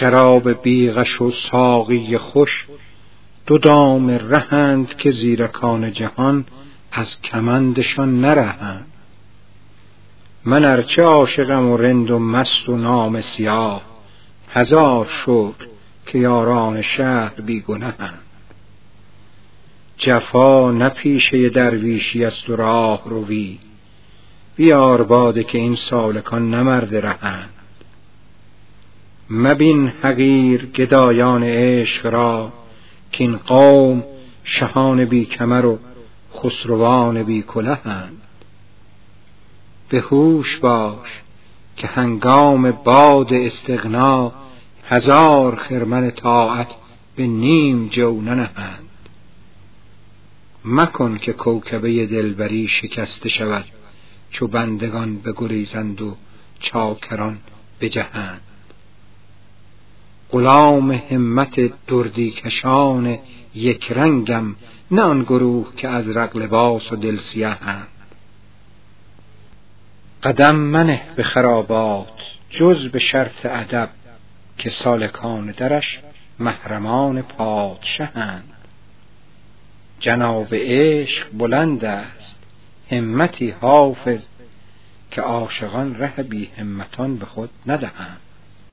شراب بیغش و ساقی خوش دو دام رهند که زیرکان جهان از کمندشان نرهند. من ارچه عاشقم و رند و مست و نام سیاه هزار شکر که یاران شهر بیگنهند جفا نه پیشه درویشی است و راه روی بیار باده که این سالکان نمرد رهند. مبین حقیر گدایان عشق را که این قوم شهان بی کمر و خسروان بی کلهند به هوش باش که هنگام باد استغنا هزار خرمن طاعت به نیم جو ننهند. مکن که کوکبه دلبری شکسته شود چو بندگان بگریزند و چاکران بجهند. غلام همت دردی کشان یک رنگم نه آن گروه که از رق لباس و دل سیهند قدم منه به خرابات جز به شرط ادب که سالکان درش محرمان پادشهند جناب عشق بلند است همتی حافظ که عاشقان ره بی همتان به خود ندهند.